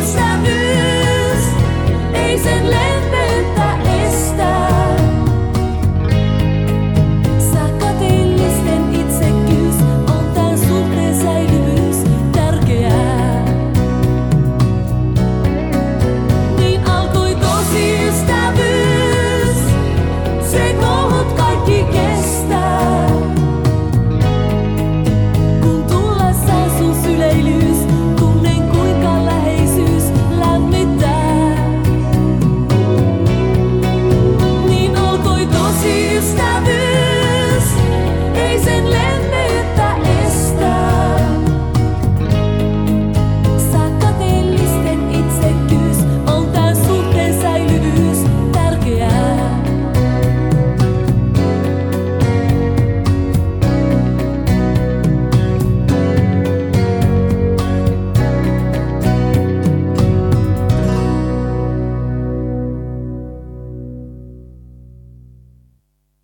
inside.